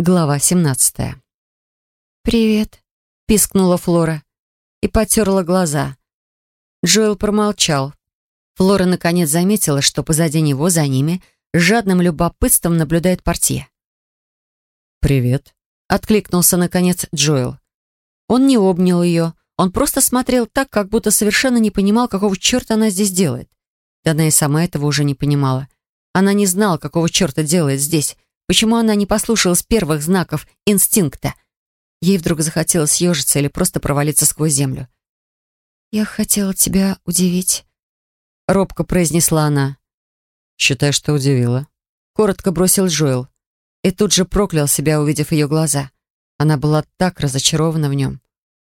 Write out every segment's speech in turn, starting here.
Глава 17. «Привет», — пискнула Флора и потерла глаза. Джоэл промолчал. Флора наконец заметила, что позади него, за ними, с жадным любопытством наблюдает портье. «Привет», — откликнулся наконец Джоэл. Он не обнял ее, он просто смотрел так, как будто совершенно не понимал, какого черта она здесь делает. Да она и сама этого уже не понимала. Она не знала, какого черта делает здесь, Почему она не послушалась первых знаков инстинкта? Ей вдруг захотелось съежиться или просто провалиться сквозь землю. «Я хотела тебя удивить», — робко произнесла она. «Считай, что удивила», — коротко бросил Джоэл. И тут же проклял себя, увидев ее глаза. Она была так разочарована в нем.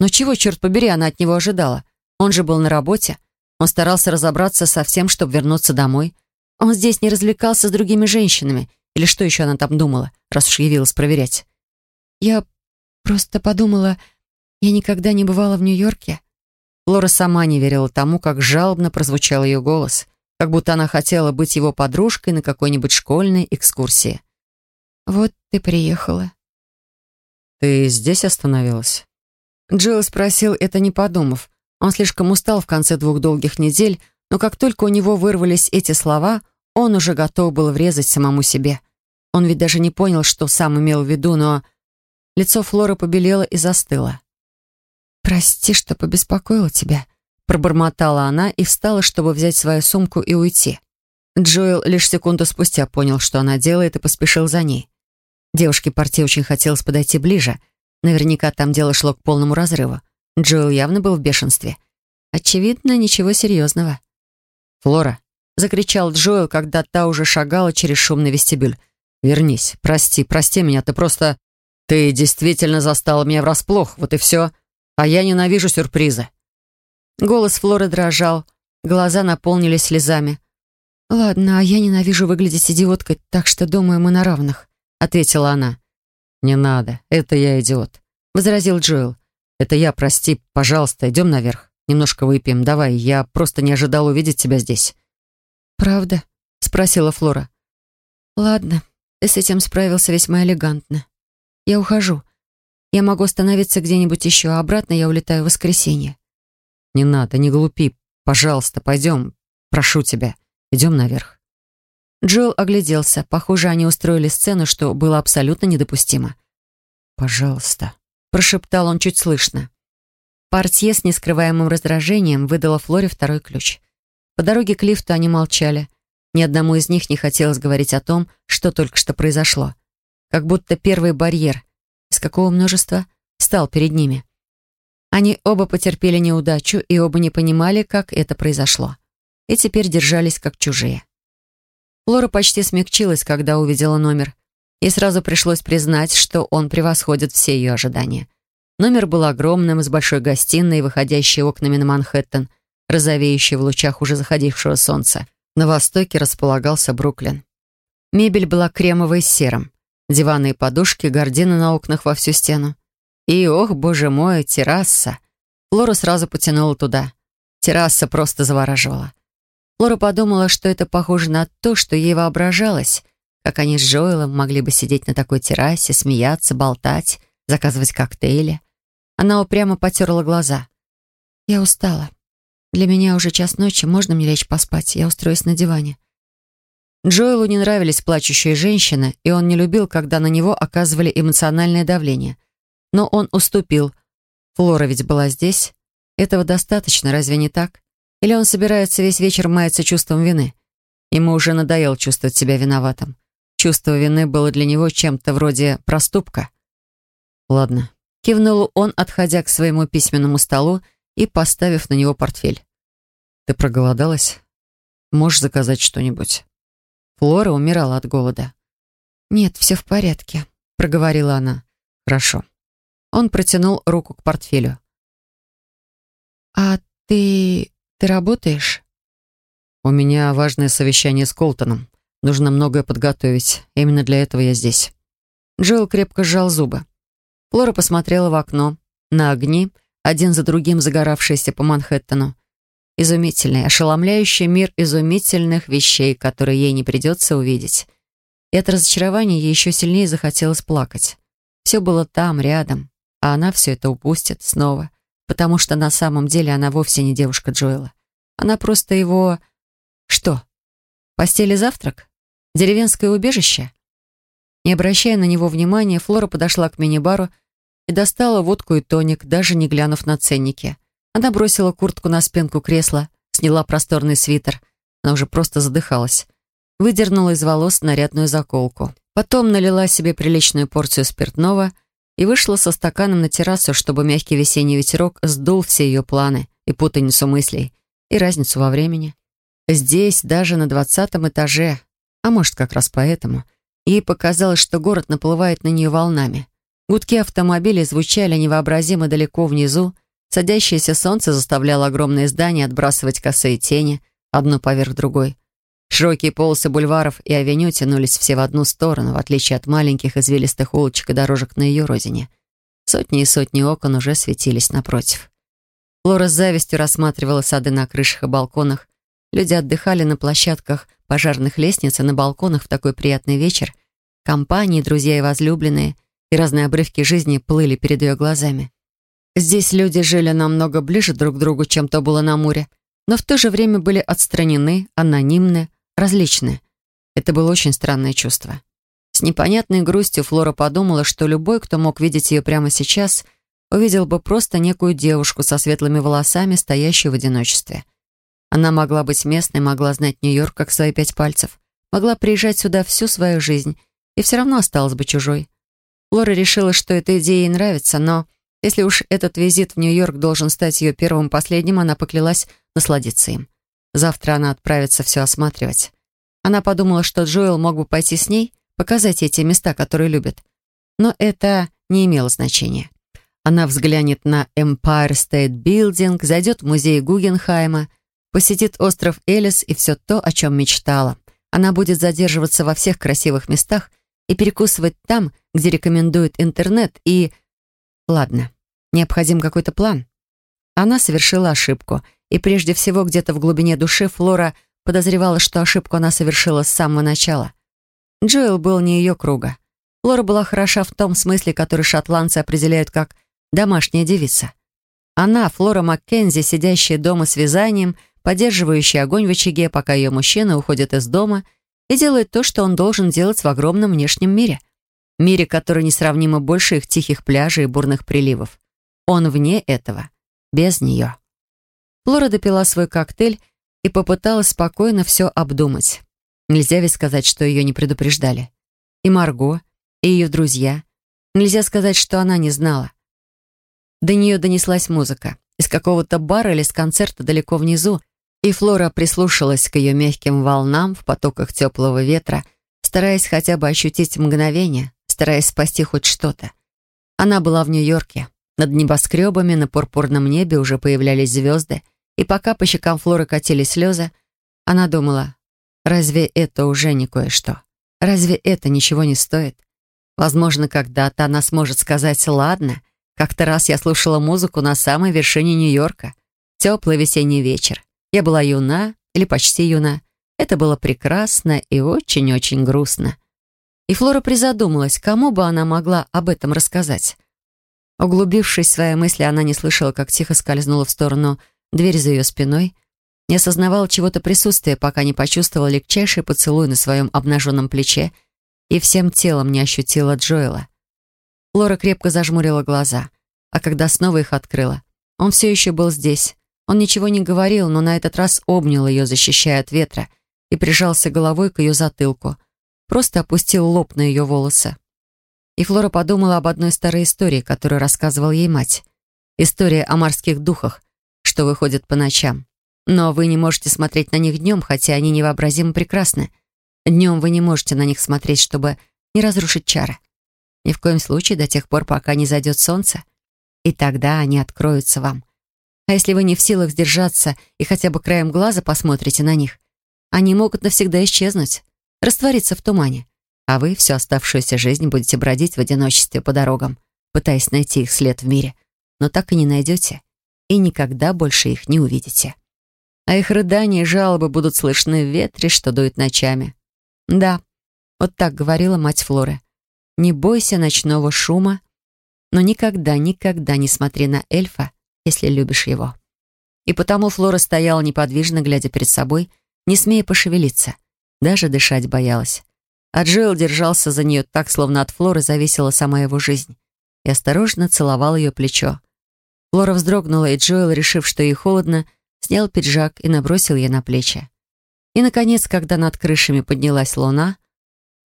Но чего, черт побери, она от него ожидала? Он же был на работе. Он старался разобраться со всем, чтобы вернуться домой. Он здесь не развлекался с другими женщинами или что еще она там думала, раз уж явилась проверять? «Я просто подумала, я никогда не бывала в Нью-Йорке». Лора сама не верила тому, как жалобно прозвучал ее голос, как будто она хотела быть его подружкой на какой-нибудь школьной экскурсии. «Вот ты приехала». «Ты здесь остановилась?» Джилл спросил это не подумав. Он слишком устал в конце двух долгих недель, но как только у него вырвались эти слова, он уже готов был врезать самому себе. Он ведь даже не понял, что сам имел в виду, но... Лицо Флоры побелело и застыло. «Прости, что побеспокоила тебя», — пробормотала она и встала, чтобы взять свою сумку и уйти. Джоэл лишь секунду спустя понял, что она делает, и поспешил за ней. Девушке партии очень хотелось подойти ближе. Наверняка там дело шло к полному разрыву. Джоэл явно был в бешенстве. Очевидно, ничего серьезного. «Флора!» — закричал Джоэл, когда та уже шагала через шумный вестибюль. Вернись, прости, прости меня, ты просто... Ты действительно застала меня врасплох, вот и все. А я ненавижу сюрпризы». Голос Флоры дрожал, глаза наполнились слезами. «Ладно, а я ненавижу выглядеть идиоткой, так что, думаю, мы на равных», — ответила она. «Не надо, это я идиот», — возразил Джоэл. «Это я, прости, пожалуйста, идем наверх. Немножко выпьем, давай, я просто не ожидал увидеть тебя здесь». «Правда?» — спросила Флора. «Ладно, ты с этим справился весьма элегантно. Я ухожу. Я могу остановиться где-нибудь еще, а обратно я улетаю в воскресенье. Не надо, не глупи. Пожалуйста, пойдем. Прошу тебя. Идем наверх. Джоэл огляделся. Похоже, они устроили сцену, что было абсолютно недопустимо. «Пожалуйста», — прошептал он чуть слышно. Портье с нескрываемым раздражением выдала Флоре второй ключ. По дороге к лифту они молчали. Ни одному из них не хотелось говорить о том, что только что произошло. Как будто первый барьер, из какого множества, стал перед ними. Они оба потерпели неудачу и оба не понимали, как это произошло. И теперь держались как чужие. Лора почти смягчилась, когда увидела номер. И сразу пришлось признать, что он превосходит все ее ожидания. Номер был огромным, с большой гостиной, выходящей окнами на Манхэттен, розовеющей в лучах уже заходившего солнца. На востоке располагался Бруклин. Мебель была кремовой с серым. Диваны и подушки, гардины на окнах во всю стену. И, ох, боже мой, терраса. Флора сразу потянула туда. Терраса просто завораживала. Флора подумала, что это похоже на то, что ей воображалось, как они с Джоэлом могли бы сидеть на такой террасе, смеяться, болтать, заказывать коктейли. Она упрямо потерла глаза. «Я устала. Для меня уже час ночи, можно мне лечь поспать? Я устроюсь на диване». Джоэлу не нравились плачущие женщины, и он не любил, когда на него оказывали эмоциональное давление. Но он уступил. Флора ведь была здесь. Этого достаточно, разве не так? Или он собирается весь вечер маяться чувством вины? Ему уже надоело чувствовать себя виноватым. Чувство вины было для него чем-то вроде проступка. «Ладно», — кивнул он, отходя к своему письменному столу и поставив на него портфель. «Ты проголодалась? Можешь заказать что-нибудь?» Флора умирала от голода. «Нет, все в порядке», — проговорила она. «Хорошо». Он протянул руку к портфелю. «А ты... ты работаешь?» «У меня важное совещание с Колтоном. Нужно многое подготовить. Именно для этого я здесь». Джоэл крепко сжал зубы. Флора посмотрела в окно, на огни, один за другим загоравшиеся по Манхэттену. Изумительный, ошеломляющий мир изумительных вещей, которые ей не придется увидеть. и от разочарования ей еще сильнее захотелось плакать. Все было там, рядом, а она все это упустит снова, потому что на самом деле она вовсе не девушка Джоэла. Она просто его... Что? Постели завтрак? Деревенское убежище? Не обращая на него внимания, Флора подошла к мини-бару и достала водку и тоник, даже не глянув на ценники. Она бросила куртку на спинку кресла, сняла просторный свитер. Она уже просто задыхалась. Выдернула из волос нарядную заколку. Потом налила себе приличную порцию спиртного и вышла со стаканом на террасу, чтобы мягкий весенний ветерок сдул все ее планы и путаницу мыслей, и разницу во времени. Здесь, даже на двадцатом этаже, а может, как раз поэтому, ей показалось, что город наплывает на нее волнами. Гудки автомобилей звучали невообразимо далеко внизу, садящееся солнце заставляло огромные здания отбрасывать косые тени, одну поверх другой. Широкие полосы бульваров и авеню тянулись все в одну сторону, в отличие от маленьких извилистых улочек и дорожек на ее родине. Сотни и сотни окон уже светились напротив. Флора с завистью рассматривала сады на крышах и балконах. Люди отдыхали на площадках пожарных лестниц и на балконах в такой приятный вечер. Компании, друзья и возлюбленные — и разные обрывки жизни плыли перед ее глазами. Здесь люди жили намного ближе друг к другу, чем то было на море, но в то же время были отстранены, анонимны, различны. Это было очень странное чувство. С непонятной грустью Флора подумала, что любой, кто мог видеть ее прямо сейчас, увидел бы просто некую девушку со светлыми волосами, стоящую в одиночестве. Она могла быть местной, могла знать Нью-Йорк как свои пять пальцев, могла приезжать сюда всю свою жизнь и все равно осталась бы чужой. Лора решила, что эта идея ей нравится, но если уж этот визит в Нью-Йорк должен стать ее первым последним, она поклялась насладиться им. Завтра она отправится все осматривать. Она подумала, что Джоэл мог бы пойти с ней, показать ей те места, которые любит. Но это не имело значения. Она взглянет на Empire State Building, зайдет в музей Гугенхайма, посетит остров Элис и все то, о чем мечтала. Она будет задерживаться во всех красивых местах и перекусывать там, где рекомендует интернет, и... Ладно, необходим какой-то план. Она совершила ошибку, и прежде всего где-то в глубине души Флора подозревала, что ошибку она совершила с самого начала. Джоэл был не ее круга. Флора была хороша в том смысле, который шотландцы определяют как «домашняя девица». Она, Флора Маккензи, сидящая дома с вязанием, поддерживающая огонь в очаге, пока ее мужчина уходит из дома — и делает то, что он должен делать в огромном внешнем мире. Мире, который несравнимо больше их тихих пляжей и бурных приливов. Он вне этого, без нее. Флора допила свой коктейль и попыталась спокойно все обдумать. Нельзя ведь сказать, что ее не предупреждали. И Марго, и ее друзья. Нельзя сказать, что она не знала. До нее донеслась музыка. Из какого-то бара или с концерта далеко внизу, и Флора прислушалась к ее мягким волнам в потоках теплого ветра, стараясь хотя бы ощутить мгновение, стараясь спасти хоть что-то. Она была в Нью-Йорке. Над небоскребами на пурпурном небе уже появлялись звезды, и пока по щекам Флоры катились слезы, она думала, разве это уже не кое-что? Разве это ничего не стоит? Возможно, когда-то она сможет сказать «Ладно, как-то раз я слушала музыку на самой вершине Нью-Йорка. Теплый весенний вечер. Я была юна, или почти юна. Это было прекрасно и очень-очень грустно. И Флора призадумалась, кому бы она могла об этом рассказать. Углубившись в свои мысли, она не слышала, как тихо скользнула в сторону дверь за ее спиной, не осознавала чего-то присутствия, пока не почувствовала легчайший поцелуй на своем обнаженном плече и всем телом не ощутила Джоэла. Флора крепко зажмурила глаза, а когда снова их открыла, он все еще был здесь, он ничего не говорил, но на этот раз обнял ее, защищая от ветра, и прижался головой к ее затылку. Просто опустил лоб на ее волосы. И Флора подумала об одной старой истории, которую рассказывал ей мать. История о морских духах, что выходят по ночам. Но вы не можете смотреть на них днем, хотя они невообразимо прекрасны. Днем вы не можете на них смотреть, чтобы не разрушить чары. Ни в коем случае до тех пор, пока не зайдет солнце. И тогда они откроются вам. А если вы не в силах сдержаться и хотя бы краем глаза посмотрите на них, они могут навсегда исчезнуть, раствориться в тумане. А вы всю оставшуюся жизнь будете бродить в одиночестве по дорогам, пытаясь найти их след в мире, но так и не найдете и никогда больше их не увидите. А их рыдания и жалобы будут слышны в ветре, что дует ночами. Да, Вот так говорила мать Флоры. «Не бойся ночного шума, но никогда, никогда не смотри на эльфа, если любишь его». И потому Флора стояла неподвижно, глядя перед собой, не смея пошевелиться. Даже дышать боялась. А Джоэл держался за нее так, словно от Флоры зависела сама его жизнь. И осторожно целовал ее плечо. Флора вздрогнула, и Джоэл, решив, что ей холодно, снял пиджак и набросил ей на плечи. И, наконец, когда над крышами поднялась луна,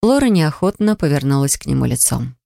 Флора неохотно повернулась к нему лицом.